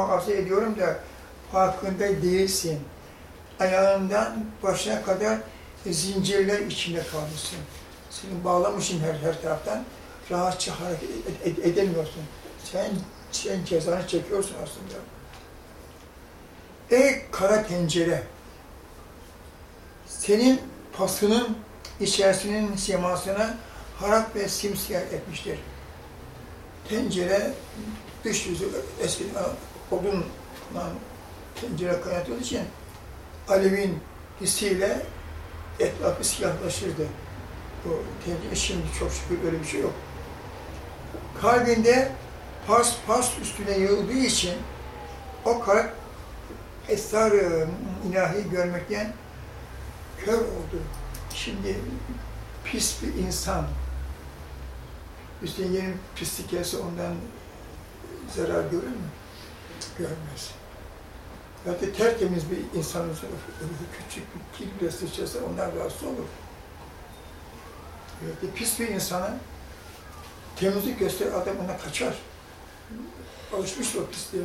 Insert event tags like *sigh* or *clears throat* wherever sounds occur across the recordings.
muhafaza ediyorum da farkında değilsin. Ayağından başına kadar zincirler içinde kalmışsın. Seni bağlamışım her her taraftan. Rahatça hareket ed- ed- edemiyorsun. Sen, sen cezanı çekiyorsun aslında. Ey kara tencere! Senin pasının içerisinin simasını harap ve simsiyah etmiştir. Tencere dış yüzü eskiden odunla tencere kaynatıldığı için alevin hissiyle etrafı siyahlaşırdı. Bu tencere şimdi çok şükür öyle bir şey yok. Kalbinde pas pas üstüne yığıldığı için o kalp esrar-ı ilahi görmekten kör oldu. Şimdi pis bir insan, üstüne yeni pislik gelse ondan zarar görür mü? Görmez. Hatta tertemiz bir insan olsa, küçük bir kir bile sıçrasa ondan rahatsız olur. Evet, pis bir insana temizlik gösterir, adam ona kaçar. Alışmış o pisliğe.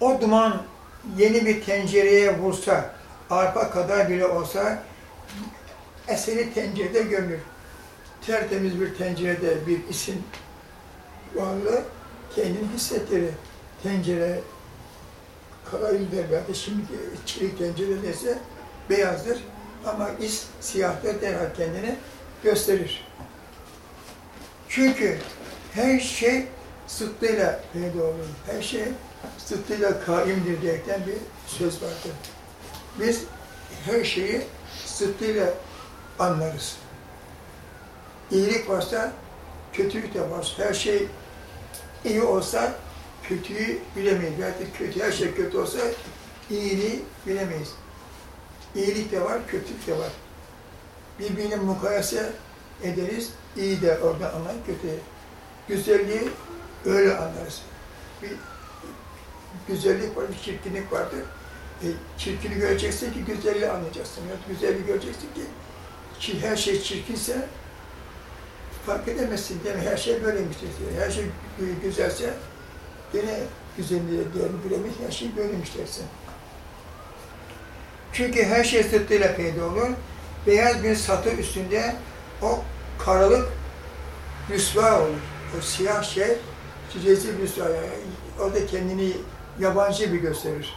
O duman yeni bir tencereye vursa, arpa kadar bile olsa eseri tencerede gömür. Tertemiz bir tencerede bir isim varlığı kendini hissettirir. Tencere karayüzler belki şimdiki çelik tencere dese beyazdır ama is siyahtır derhal kendini gösterir. Çünkü her şey sıddıyla peyda olur. Her şey sıddıyla kaimdir diyerekten bir söz vardır. Biz her şeyi sıddıyla anlarız. İyilik varsa kötülük de var. Her şey iyi olsa kötüyü bilemeyiz. Belki kötü, her şey kötü olsa iyiliği bilemeyiz. İyilik de var, kötülük de var. Birbirine mukayese ederiz. İyi de oradan anlar, kötü. Güzelliği öyle anlarız. Bir güzellik var, bir çirkinlik vardır. E, çirkini göreceksin ki güzelliği anlayacaksın. Ya güzelliği göreceksin ki, ki her şey çirkinse fark edemezsin mi? Her şey böyleymiştir. Her şey güzelse gene güzelliğe değerini bilemeyiz. Her şey böyleymiş dersin. Çünkü her şey sırtıyla peyda olur. Beyaz bir satı üstünde o karalık rüsva olur. O siyah şey rezil rüsva. Yani o da kendini yabancı bir gösterir.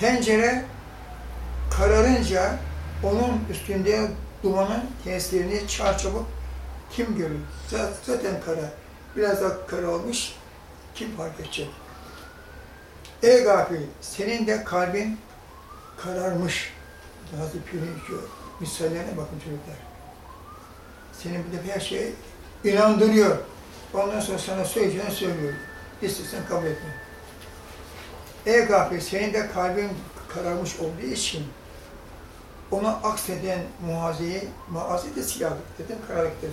Tencere kararınca onun üstünde dumanın tesirini çarçabuk kim görür? Zaten kara. Biraz daha kara olmuş. Kim fark edecek? Ey gafil, senin de kalbin kararmış. Hazreti Pir'in şu misallerine bakın çocuklar. Senin bir de her şeye inandırıyor. Ondan sonra sana söyleyeceğini söylüyor. İstersen kabul etme. Ey gafil, senin de kalbin kararmış olduğu için ona akseden muazeyi, muaze de siyahlık dedim, karalıktır.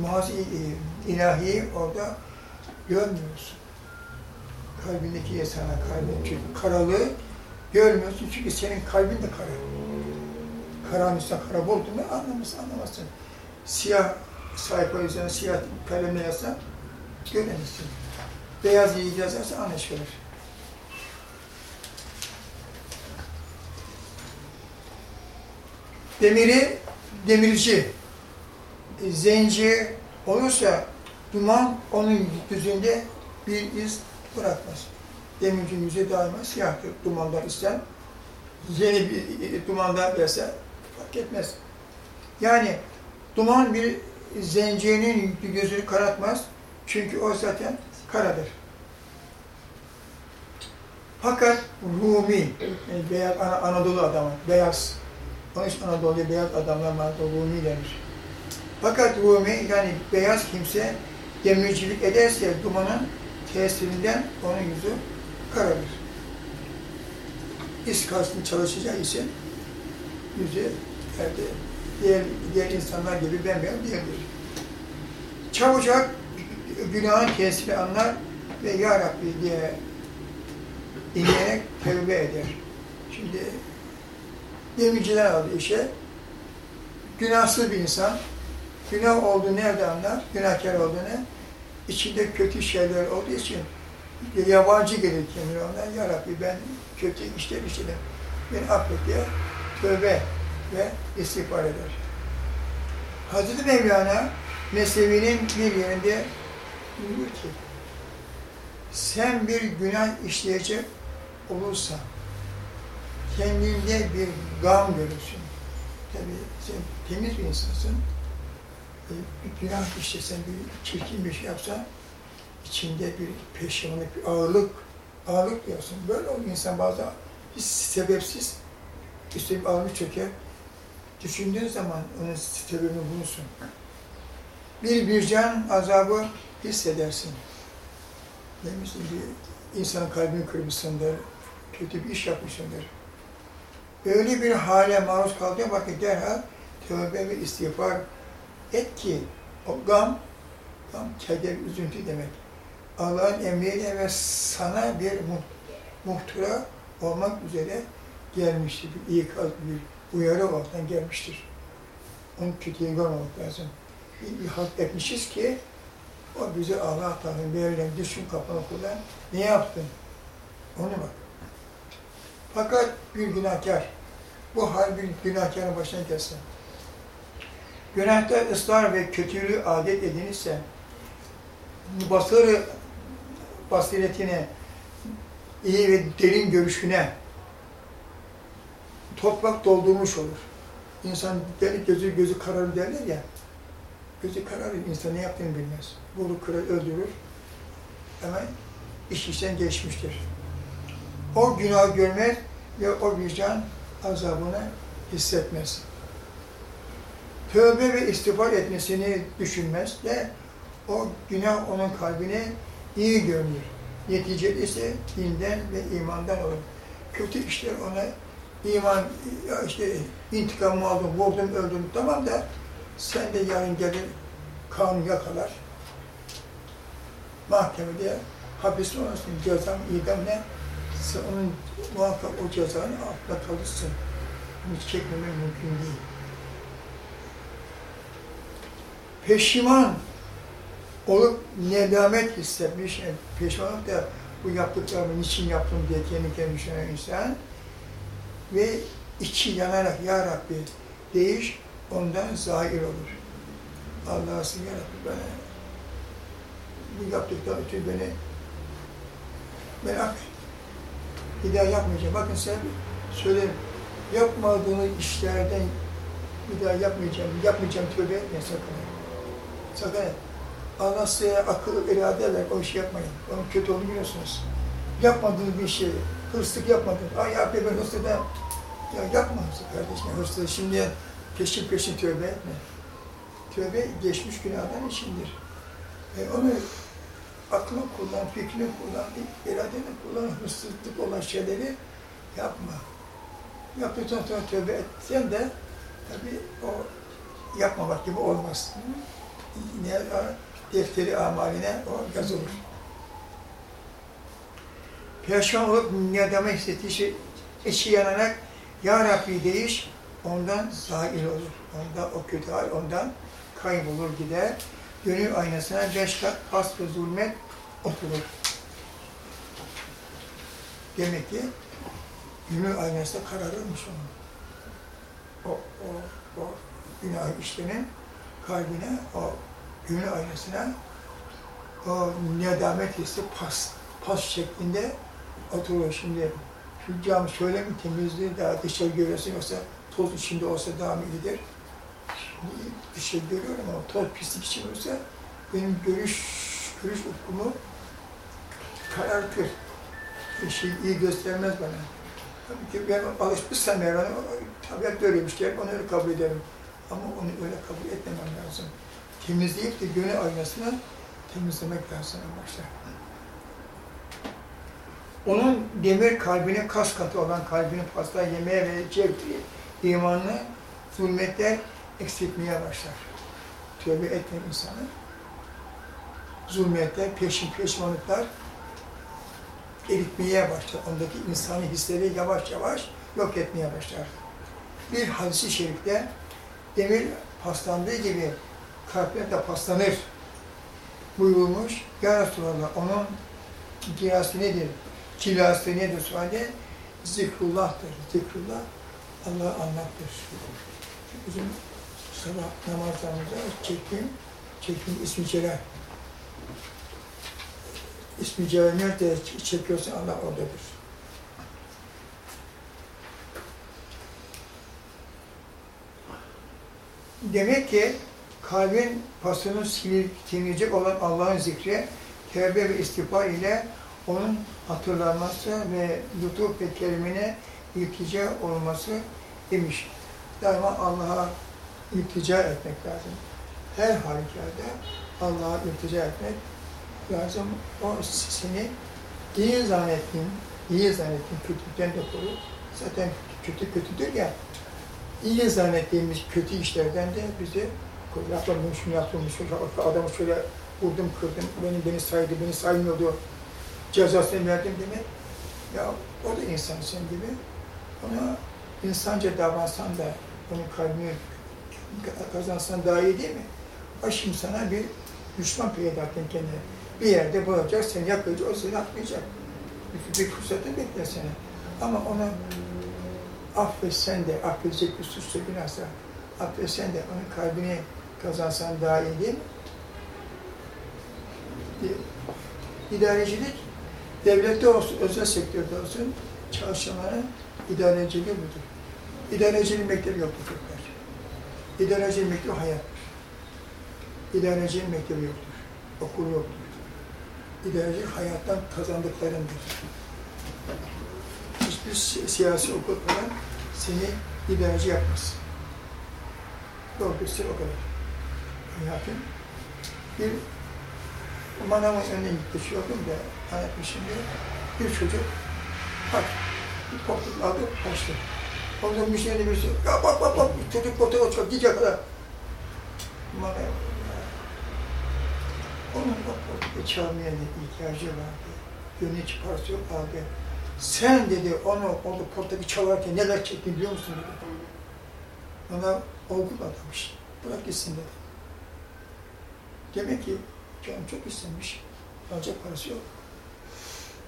Muaze ilahiyi orada görmüyorsun. Kalbindeki insana, kalbin çünkü karalığı görmüyorsun çünkü senin kalbin de kara. Karanlıksa kara oldu mu anlamazsın, anlamazsın. Siyah sayfa üzerine siyah kalemle yazsan göremezsin. Beyaz iyi yazarsa anlaşılır. Demiri demirci, zenci olursa duman onun yüzünde bir iz bırakmaz. Demircinin yüzü daima siyahtır. Dumandan isten yeni bir dumandan gelse fark etmez. Yani duman bir zencinin gözünü karartmaz. Çünkü o zaten karadır. Fakat Rumi, yani beyaz Anadolu adamı, beyaz, onun için Anadolu'ya beyaz adamlar vardı, Rumi denir. Fakat Rumi, yani beyaz kimse demircilik ederse dumanın tesirinden onun yüzü kararır. İş karşısında çalışacağı için yüzü yani diğer, diğer insanlar gibi bembeyaz değildir. Çabucak günahın tesiri anlar ve Ya Rabbi diye inleyerek tövbe eder. Şimdi demirciler aldı işe. Günahsız bir insan, günah olduğunu nerede anlar? Günahkar olduğunu içinde kötü şeyler olduğu için yabancı gelir kendine ona. Ya Rabbi ben kötü işler işledim. Beni affet diye tövbe ve istiğfar eder. Hazreti Mevlana Mesnevi'nin bir yerinde buyuruyor ki sen bir günah işleyecek olursan kendinde bir gam görürsün. Tabii sen temiz bir insansın. E, bir günah işlesen, bir çirkin bir şey yapsan içinde bir peşimanlık, bir ağırlık, ağırlık diyorsun. Böyle olur insan bazen hiç sebepsiz üstelik ağırlık çöker. Düşündüğün zaman onun sebebini bulursun. Bir vicdan azabı hissedersin. Demişsin bir insanın kalbini kırmışsındır, kötü bir iş yapmışsındır. Öyle bir hale maruz kaldığı vakit derhal tövbe ve istiğfar et ki o gam, gam keder, üzüntü demek. Allah'ın emriyle ve sana bir muhtıra olmak üzere gelmiştir. Bir ikaz, bir uyarı olarak gelmiştir. Onun kötüye görmemek lazım. Bir, hak etmişiz ki o bize Allah Teala'nın verilen düşün kafanı kullan. Ne yaptın? Onu bak. Fakat bir günahkar, bu hal bir günahkarın başına gelsin. Günahta ısrar ve kötülüğü adet edinirse, basır basiretine, iyi ve derin görüşüne toprak doldurmuş olur. İnsan deli gözü gözü kararır derler ya, gözü kararır, insan ne yaptığını bilmez. Vurur, kırar, öldürür. Hemen iş işten geçmiştir. O günah görmez ve o vicdan azabını hissetmez. Tövbe ve istiğfar etmesini düşünmez de o günah onun kalbine iyi görünür. Neticede ise dinden ve imandan olur. Kötü işler ona iman, işte intikamımı aldım, vurdum, öldürdüm tamam da sen de yarın gelir kanun yakalar. Mahkemede hapis olmasın, cezam, idam ne? Onun muhakkak o cezanın altında kalırsın. Bunu çekmemen mümkün değil. Peşiman olup nedamet hissetmiş, yani olup da bu yaptıklarımı niçin yaptım diye kendi kendine insan ve içi yanarak Ya Rabbi değiş, ondan zahir olur. Allah'a sığın Ya Rabbi bana bu yaptıklarım için beni ben affet. Bir daha yapmayacağım. Bakın sen söylerim. Yapmadığınız işlerden bir daha yapmayacağım, yapmayacağım tövbe etme sakın. Allah size akıl, irade ver, o işi yapmayın. Onun kötü olduğunu biliyorsunuz. Yapmadığınız bir şey, hırsızlık yapmadın. Ay ya ben hırsızlık da... Ya yapma kardeşim, hırsızlık şimdi peşin peşin tövbe etme. Tövbe geçmiş günahdan içindir. E onu aklını kullan, fikrini kullan, iradeni kullan, hırsızlık olan şeyleri yapma. Yaptıktan sonra tövbe etsen de tabii o yapmamak gibi olmaz. Ne, defteri amaline o yazılır. Perişan olup nedame hissettiği şey, içi yanarak Ya Rabbi deyiş ondan zahil olur. Onda o kötü hal ondan kaybolur gider. Gönül aynasına beş kat has ve zulmet oturur. Demek ki gönül aynasında kararırmış onun. O, o, o günah işlemin kalbine, o gönül aynasına o nedamet hissi pas, pas şeklinde oturuyor. Şimdi şu cam şöyle mi temizliği daha dışarı görüyorsun yoksa toz içinde olsa daha mı iyidir? Şimdi dışarı görüyorum ama toz pislik içinde olsa benim görüş, görüş ufkumu karartır. Bir şey iyi göstermez bana. Tabii ki ben alışmışsam eğer, tabiat böyleymiş der, onu kabul ederim. Ama onu öyle kabul etmemem lazım. Temizleyip de gönül aynasını temizlemek lazım başta. Onun demir kalbine kas katı olan kalbinin pasta yemeye ve cevdi imanını zulmetler eksiltmeye başlar. Tövbe etmeyen insanı zulmetler, peşin peşmanlıklar eritmeye başlar. Ondaki insani hisleri yavaş yavaş yok etmeye başlar. Bir hadisi şerifte demir paslandığı gibi kalpler de paslanır. buyurulmuş. Ya Resulallah onun kirası nedir? Kirası nedir? Sualde zikrullah'tır. Zikrullah Allah'ı anlattır. Bizim sabah namazlarımızda çekim, çekim ismi celal. İsmi celal nerede çekiyorsa Allah oradadır. Demek ki kalbin pasını temizleyecek olan Allah'ın zikri, tevbe ve istiğfar ile onun hatırlanması ve lütuf ve kerimine iltica olması demiş. Daima Allah'a iltica etmek lazım. Her halükarda Allah'a iltica etmek lazım. O seni iyi zannettiğin, iyi zannettiğin kötülükten de korur. Zaten kötü kötüdür ya. İyi zannettiğimiz kötü işlerden de bizi. Yaptım şunu yaptım, şunu adamı şöyle vurdum, kırdım, beni, beni saydı, beni saymıyordu. Cezasını verdim demek. Ya o da insan sen gibi. Ona insanca davransan da onun kalbini kazansan daha iyi değil mi? Şimdi sana bir düşman peyda ettin kendine. Bir yerde bulacak, seni yakacak, o seni atmayacak. Bir, bir fırsatı bekler seni. Ama onu affetsen de, affedecek bir suçsa günahsa, affetsen de onun kalbini kazansan daha iyi değil? İdarecilik, devlette olsun, özel sektörde olsun, çalışanların idareciliği budur. İdareciliğin mektebi yoktur çocuklar. İdareciliğin mektebi hayattır. İdareciliğin mektebi yoktur. Okul yoktur. İdarecilik hayattan kazandıklarındır. Hiçbir si siyasi okul falan seni idareci yapmaz. Doğrusu o kadar. Hayatın bir manavın önüne gitti, şey oldum da anlatmışım diye. Bir çocuk bak, bir koltuk aldı, kaçtı. Ondan müşterinin birisi, ya bak bak bak, çocuk koltuğa çok gidecek kadar. Manav, onun koltukta çalmaya ihtiyacı vardı. Gönlü parası yok abi. Sen dedi onu orada koltuğu çalarken neler çektin biliyor musun dedi. Ona olgun adammış. Bırak gitsin dedi. Demek ki canım çok istemiş. Alacak parası yok.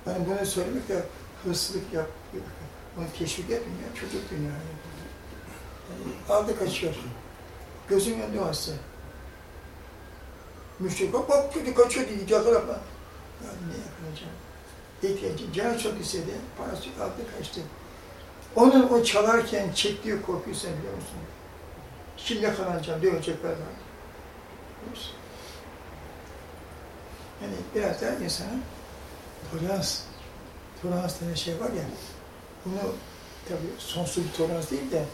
Ben bunu söylemek de hırsızlık yap, onu teşvik etmiyor, çocuk dünyaya. Yani aldı kaçıyor. Gözüm önünde hasta. Müşteri, bak bak çocuk kaçıyor dedi, yakalama. Ya ne yapacağım? İhtiyacı, canı çok istedi, parası yok, aldı kaçtı. Onun o çalarken çektiği korkuyu sen biliyor musun? Şimdi yakalanacağım, dövecekler var. Biliyor musun? Yani biraz daha insanın tolerans, tolerans denen şey var ya, bunu tabii sonsuz bir tolerans değil de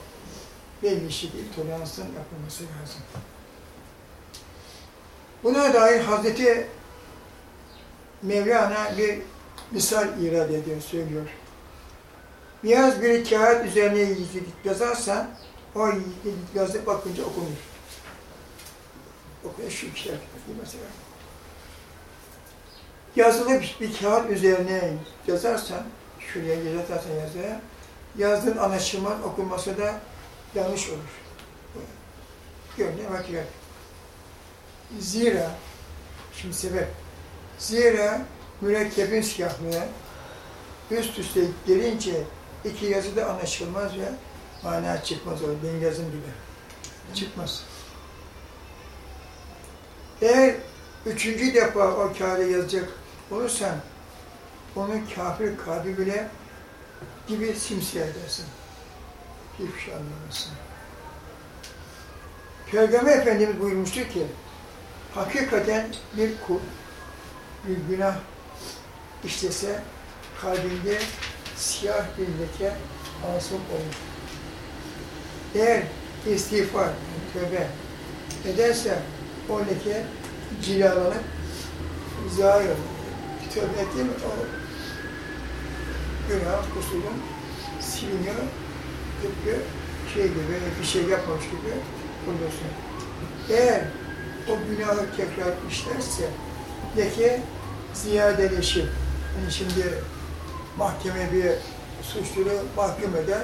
belli işi değil, toleransın yapılması lazım. Buna dair Hazreti Mevlana bir misal irade ediyor, söylüyor. Biraz bir kağıt üzerine yazarsan, o yazı bakınca okunur. Okuyor şu kişiler mesela. Yazılı bir, kağıt üzerine yazarsan, şuraya yazarsan yazıya, yazdığın anlaşılmaz okunması da yanlış olur. Görünüyor hakikat. Zira, şimdi sebep, zira mürekkebin siyahlığı üst üste gelince iki yazı da anlaşılmaz ve mana çıkmaz o benim yazım gibi. Çıkmaz. Eğer üçüncü defa o kağıda yazacak olursan onun kafir kalbi bile gibi simsiyah edersin. Hiçbir şey anlamazsın. Peygamber Efendimiz buyurmuştur ki, hakikaten bir kul, bir günah işlese kalbinde siyah bir leke hasıl olur. Eğer istiğfar, tövbe ederse o leke cilalanıp zahir olur. Tövbe ettiğim o günah, kusurun siliniyor, tıpkı şey gibi, bir şey yapmamış gibi oluyorsun. Eğer o günahı tekrar işlerse, leke ziyadeleşir. Yani şimdi mahkeme bir suçlunu mahkum eder,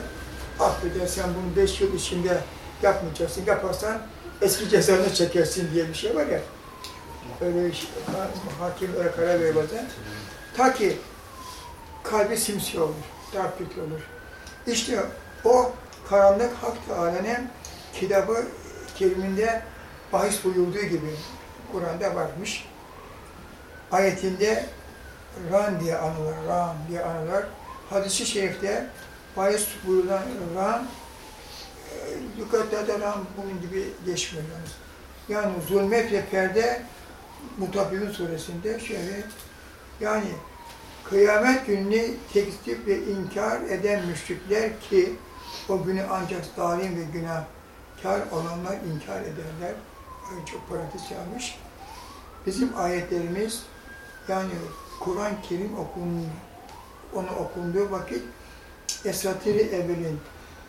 affeder, sen bunu beş yıl içinde yapmayacaksın, yaparsan eski cezanı çekersin diye bir şey var ya. öyle şey, hakim öyle karar veriyor bazen. Ta ki kalbi simsiyah olur, darp olur. İşte o karanlık Hak Teala'nın kitabı keriminde bahis buyurduğu gibi Kur'an'da varmış. Ayetinde Ran diye anılır, Ran diye anılır. Hadis-i şerifte bahis buyurulan Ran, e, yukarıda da Ran bunun gibi geçmiyor. Yani zulmet ve perde Mutabbibin suresinde şöyle yani kıyamet gününü tekzip ve inkar eden müşrikler ki o günü ancak zalim ve günahkar olanlar inkar ederler. Ay çok parantez yapmış. Bizim ayetlerimiz yani Kur'an-ı Kerim okun, onu okunduğu vakit esatiri evvelin,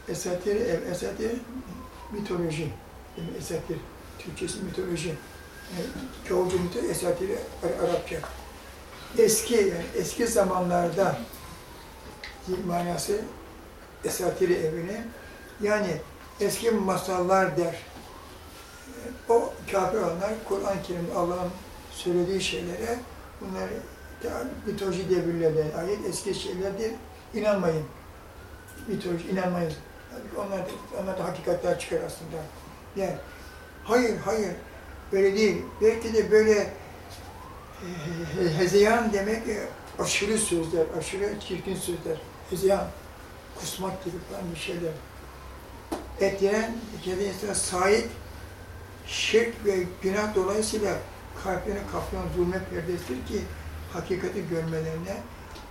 esatiri ev, esatir mitoloji, yani esatir, Türkçesi mitoloji, çoğulcu mitoloji, esatiri Ar- Arapça. Eski, yani eski zamanlarda manası esatiri evini, yani eski masallar der. O kafir olanlar Kur'an-ı Kerim'de Allah'ın söylediği şeylere bunlar ya, mitoloji devirlerden ayet eski şeylerdir. İnanmayın. Mitoloji inanmayın. Onlar da, onlar da hakikatler çıkar aslında. Yani hayır hayır böyle değil. Belki de böyle e, hezeyan demek e, aşırı sözler, aşırı çirkin sözler. Hezeyan, kusmak gibi falan bir şeyler. Etleyen, kedi insana sahip şirk ve günah dolayısıyla kalplerine kaplayan zulme perdesidir ki hakikati görmelerine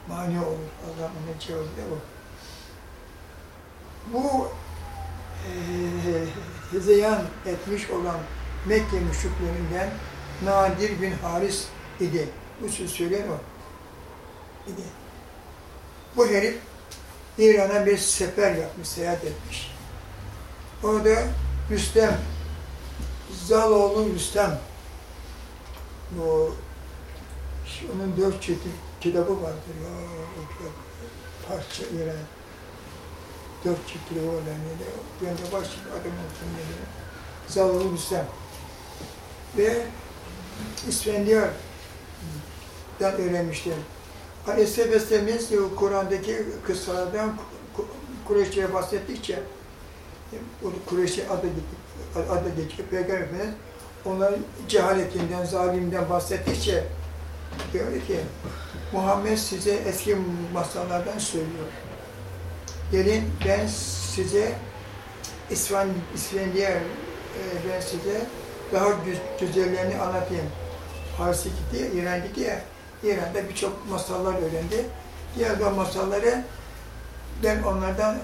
mani olur. Allah'ın cevabı da bu. Bu e, hezeyan etmiş olan Mekke müşriklerinden Nadir bin Haris idi. Bu söz söyleyen o. idi. Bu herif İran'a bir sefer yapmış, seyahat etmiş. Orada Rüstem, Zaloğlu Rüstem, bu onun dört çeşit kitabı vardır ya, parça İran. Dört çeşit kitabı var neydi? Ben de baş adam olsun neydi? Zaloğlu Rüstem. Ve İsfendiyar'dan öğrenmiştim. Aleyhisselam Efendimiz Kur'an'daki kıssalardan Kureyş'e bahsettikçe Kureyş'e adı, adı geçiyor. Peygamber Efendimiz onların cehaletinden, zalimden bahsettikçe diyor ki Muhammed size eski masallardan söylüyor. Gelin ben size İsvan, İsfendiyar e, ben size daha gü güzellerini anlatayım. Parsi gitti, İran gitti ya, İran'da birçok masallar öğrendi. Diğer o masalları ben onlardan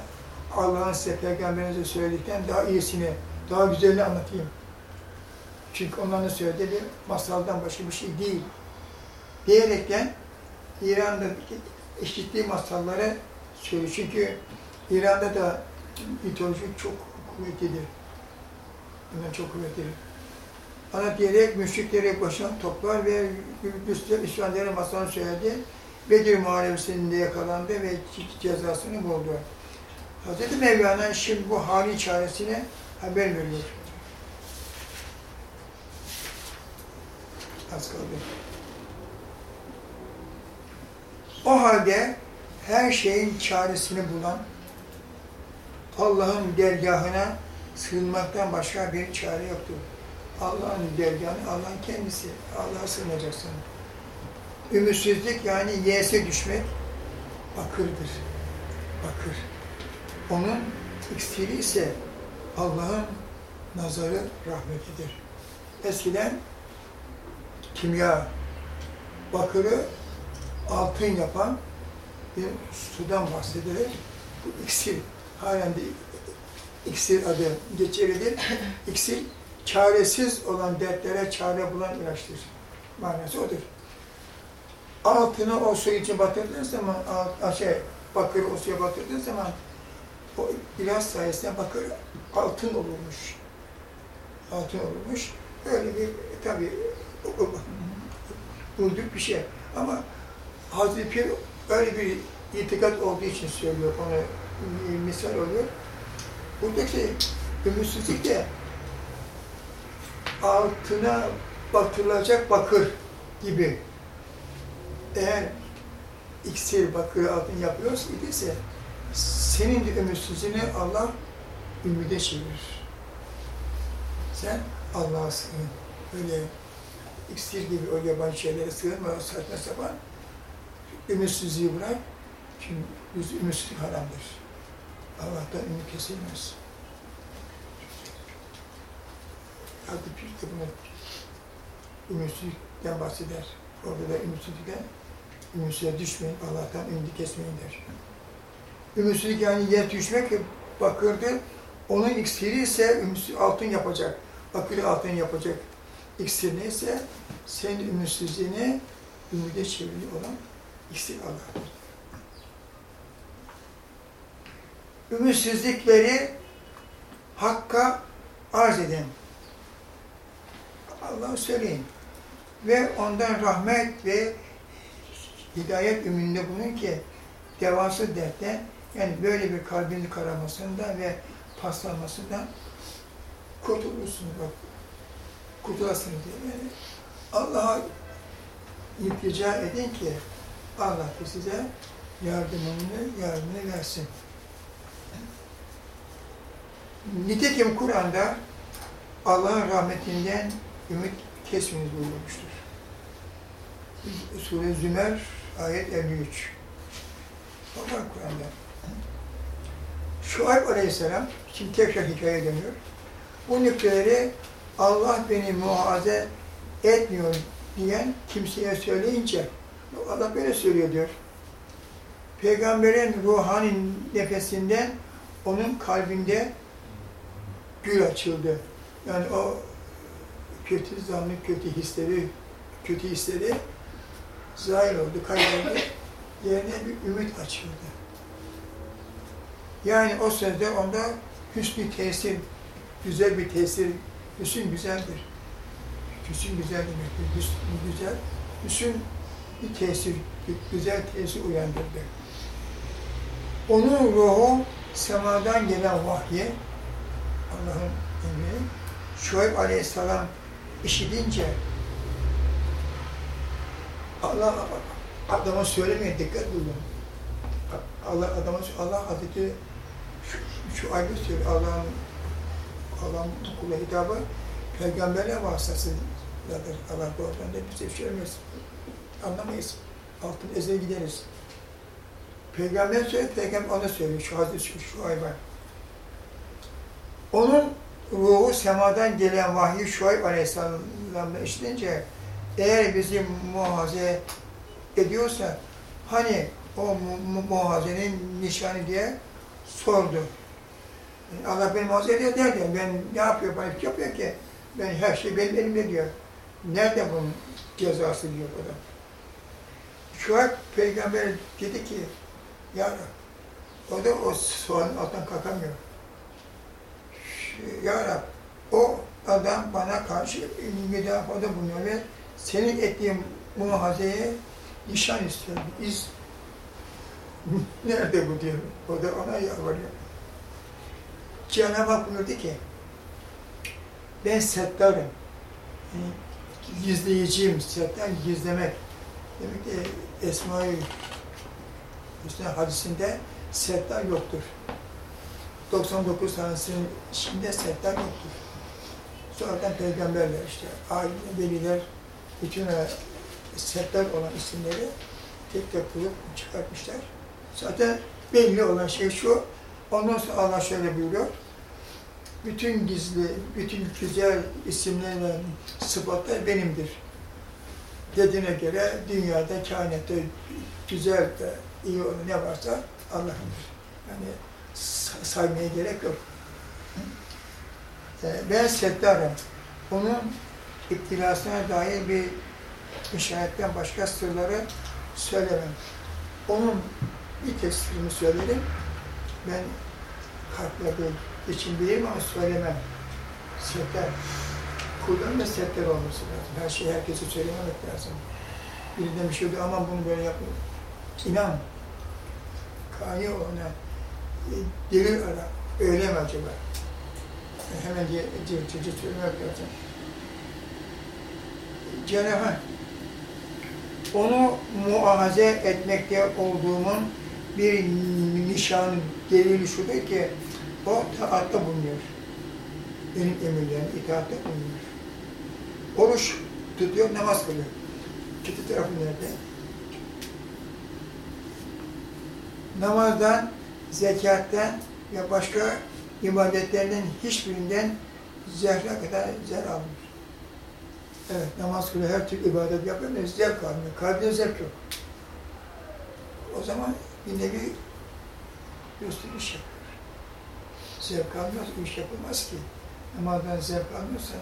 Allah'ın size peygamberinize söyledikten daha iyisini, daha güzelini anlatayım. Çünkü onların söylediği masaldan başka bir şey değil. Diyerekten İran'da işittiği masalları söylüyor. Çünkü İran'da da mitoloji çok kuvvetlidir. Bundan çok kuvvetlidir. Ana diyerek müşrikleri başına toplar ve Müslüman İslamların masalını söyledi. Bedir Muharebesi'nde yakalandı ve cezasını buldu. Hazreti Mevlana şimdi bu halin çaresine haber veriyor. Az kaldı. O halde her şeyin çaresini bulan Allah'ın dergahına sığınmaktan başka bir çare yoktur. Allah'ın dergahı, Allah'ın kendisi. Allah'a sığınacaksın. Ümitsizlik yani yese düşmek bakırdır. Bakır. Onun iksiri ise Allah'ın nazarı rahmetidir. Eskiden kimya, bakırı altın yapan bir sudan bahsedilir. Bu iksir, halen de iksir adı geçerlidir. *laughs* İksir, çaresiz olan dertlere çare bulan ilaçtır. Manası odur. Altını o su için batırdığın zaman, şey, bakır o suya batırdığın zaman o ilaç sayesinde bakır altın olurmuş. Altın olurmuş. Öyle bir tabii *laughs* bulduk bir şey. Ama Hazreti Pir öyle bir itikat olduğu için söylüyor, ona misal oluyor. Buradaki ümitsizlik de altına batırılacak bakır gibi. Eğer iksir, bakır, altın yapıyorsa idiyse senin de ümitsizliğini Allah ümide çevirir. Sen Allah'a sığın. Öyle iksir gibi o yabancı şeylere sığınma, saçma sapan ümitsizliği bırak. Çünkü biz ümitsizlik haramdır. Allah'tan ümit kesilmez. Hadi bir de bunu ümitsizlikten bahseder. Orada da ümitsizlikten ümitsizliğe düşmeyin, Allah'tan ümidi kesmeyin der. Ümitsizlik yani yer düşmek bakırdı. Onun iksiri ise altın yapacak. Bakır altın yapacak iksir neyse senin ümitsizliğini ümide çevirili olan iksir Allah'tır. Ümitsizlikleri Hakk'a arz eden Allah söyleyin. Ve ondan rahmet ve hidayet ümünde bulun ki devası dertten yani böyle bir kalbin karamasından ve paslanmasından kurtulursunuz. Kurtulasınız diye. Yani Allah'a iltica edin ki Allah size yardımını, yardımını versin. Nitekim Kur'an'da Allah'ın rahmetinden ümit kesmeniz buyurmuştur. Sure Zümer ayet 53. Allah Kur'an'da. Şuayb Aleyhisselam, şimdi tekrar hikaye dönüyor. Bu nükleleri Allah beni muhaze etmiyor diyen kimseye söyleyince, Allah böyle söylüyor diyor. Peygamberin ruhani nefesinden onun kalbinde gül açıldı. Yani o kötü zanlı, kötü hisleri, kötü hisleri zahir oldu, kayboldu. Yerine bir ümit açıldı. Yani o sözde onda hüsnü tesir, güzel bir tesir, hüsn güzeldir. Hüsn güzel demektir, hüsn güzel. Hüsn bir tesir, bir güzel tesir uyandırdı. Onun ruhu semadan gelen vahye, Allah'ın emri, Şuayb Aleyhisselam işitince Allah adama söylemeye dikkat bulun. Allah adama Allah Hazreti şu, şu ayrı söylüyor. Allah'ın Allah'ın kula hitabı peygamberle vasıtasıdır. Allah doğrudan da bize söylemez. Anlamayız. Altın ezeye gideriz. Peygamber söylüyor, peygamber ona söylüyor. Şu Hazreti şu, şu ay var. Onun ruhu semadan gelen vahyi Şuayb Aleyhisselam'la işitince eğer bizi muhaze ediyorsa hani o mu muhazenin nişanı diye sordu. Allah beni muhaze ediyor derken ben ne yapıyor bana hiç yapıyor ki ben her şey benim elimde diyor. Nerede bunun cezası diyor o da. Şuayb peygamber dedi ki ya o da o soğanın altından kalkamıyor. Ya Rab, o adam bana karşı müdafada bulunuyor ve senin ettiğin muhazeye nişan istiyor, iz. *laughs* Nerede bu diyor. O da ona yalvarıyor. Cenab-ı Hak buyurdu ki, ben settarım. Yani gizleyiciyim, settar gizlemek. Demek ki Esma-i Hüsna hadisinde settar yoktur. 99 tanesinin içinde settar yoktur. Sonradan peygamberler işte, aile, veliler, bütün settar olan isimleri tek tek bulup çıkartmışlar. Zaten belli olan şey şu, ondan sonra Allah şöyle buyuruyor, bütün gizli, bütün güzel isimler ve sıfatlar benimdir. Dediğine göre dünyada, kainatta güzel de iyi olan ne varsa Allah'ındır. Yani saymaya gerek yok. Ben settarım. Onun iptilasına dair bir işaretten başka sırları söylemem. Onun bir tek sırrını söylerim. Ben kalple değil, içindeyim ama söylemem. Settar. Kuldan da settar olması lazım. Her şeyi herkese söylememek lazım. Biri demiş ki aman bunu böyle yapma. İnan. Kani ona delil ara. Öyle mi acaba? Hemen cırcırcı söylemek lazım. Cenab-ı onu muahaze etmekte olduğumun bir nişan delili şudur ki o taatta bulunuyor. Benim emirlerime itaatte bulunuyor. Oruç tutuyor, namaz kılıyor. İki tarafı nerede? Namazdan, zekattan ve başka ibadetlerden hiçbirinden zerre kadar zer almıyor. Evet, namaz kılıyor, her türlü ibadet yapıyor ama zevk almıyor. Kalbinde zevk yok. O zaman bir nevi üstün iş yapıyor. Zevk almıyorsa iş yapılmaz ki. Namazdan zevk almıyorsa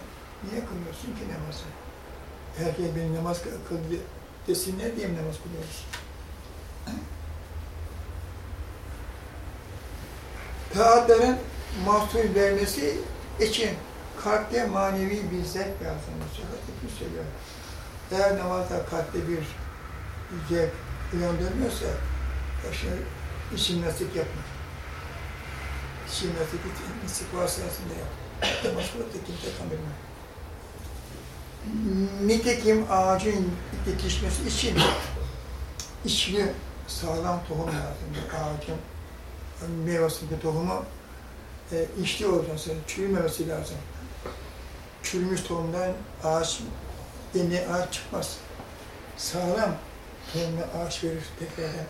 niye kılıyorsun ki namazı? Herkes benim namaz kıl desinler diye mi namaz kılıyoruz? *clears throat* Taatların mahsul vermesi için kalpte manevi bir zevk lazım. Mesela söylüyor. Eğer namazda kalpte bir zevk uyandırmıyorsa, işte içimnastik yapma. İçimnastik spor sırasında yap. Namaz kılıp da kimse kandırma. Nitekim ağacın yetişmesi için içli sağlam tohum lazım. Ağacın meyvesinde tohumu e, içli olacaksın, çürümemesi lazım. Çürümüş tohumdan ağaç, yeni ağaç çıkmaz. Sağlam tohumda ağaç verir tekrardan.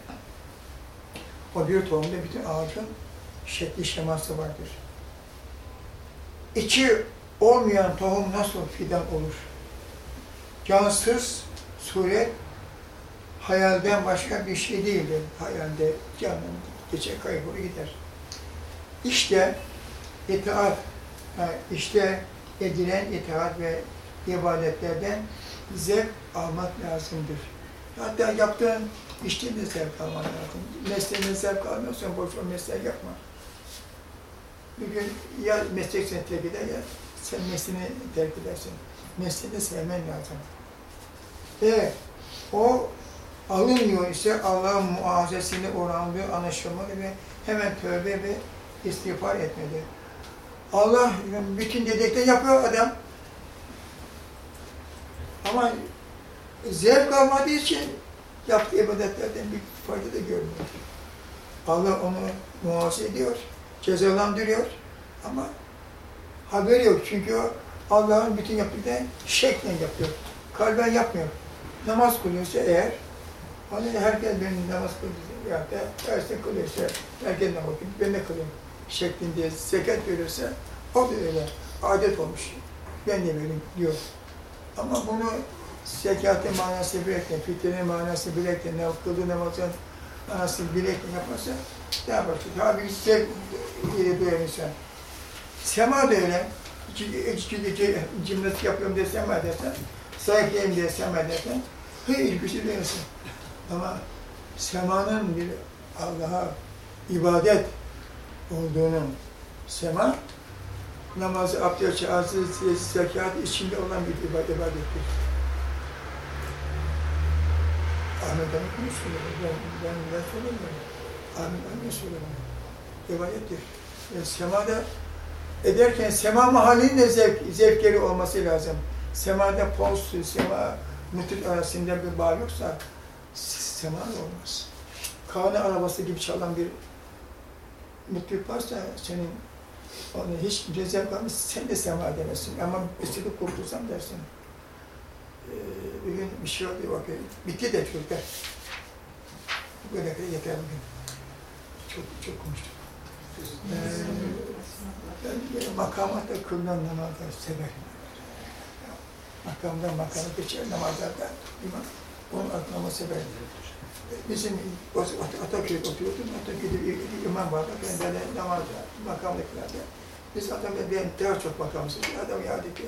O bir tohumda bütün ağacın şekli şeması vardır. İçi olmayan tohum nasıl fidan olur? Cansız suret hayalden başka bir şey değildir. Hayalde canım geçer kaybolur gider. İşte itaat, işte edilen itaat ve ibadetlerden zevk almak lazımdır. Hatta yaptığın işte de zevk alman lazım. Mesleğinde zevk almıyorsan boş o mesleği yapma. Bir gün ya meslek seni terk eder ya sen mesleğini terk edersin. Mesleğini sevmen lazım. Ve o alınmıyor ise Allah'ın muazzesini oranlığı anlaşılmalı ve hemen tövbe ve istiğfar etmeli. Allah bütün dedekte yapıyor adam. Ama zevk almadığı için yaptığı ibadetlerden bir fayda da görmüyor. Allah onu muhafaza ediyor, cezalandırıyor ama haberi yok çünkü Allah'ın bütün yaptıklarını şeklen yapıyor. Kalben yapmıyor. Namaz kılıyorsa eğer, hani herkes benim namaz kılıyorsa ya da derste kılıyorsa, herkes namaz kılıyor, ben de kılıyorum şeklinde zekat veriyorsa o da öyle adet olmuş. Ben de vereyim diyor. Ama bunu zekatın manası bilekten, fitrenin manası bilekten, ne kıldığı namazın manası bilekten yaparsa daha başka. Tabi zevk ile duyan insan. Sema da öyle. İçki cimnastik yapıyorum diye sema edersen, sayıklayayım diye sema edersen, hayır bir şey değilsin. Ama semanın bir Allah'a ibadet olduğunu sema, namazı, abdest, ağzı, zekat içinde olan bir ibadet, ibadettir. Ahmet Hanım bunu söylüyor. Ben, ben, ben söylemiyorum. Ahmet Hanım söylüyor. İbadettir. E, semada ederken sema mahallinin de zevk, zevkleri olması lazım. Semada post, sema, mutluluk arasında bir bağ yoksa sema olmaz. Kanı arabası gibi çalan bir mutluluk varsa senin onu hiç kimse zevk almış, sen de sema edemezsin. Ama ıslık kurtulsam dersin. Ee, bir gün bir şey oldu, bakıyor. bitti de çocuklar. Böyle kadar yeter bugün. Çok, çok konuştuk. Ee, ben makamatta kılınan namazları severim. Makamdan makama geçer namazlarda. İmam, onun namazı severim. Bizim Ataköy'de oturuyordum. Ataköy'de bir imam vardı. Böyle namazda, makamdakilerde. Biz adamla ben daha çok makamsız. Adam ya dedi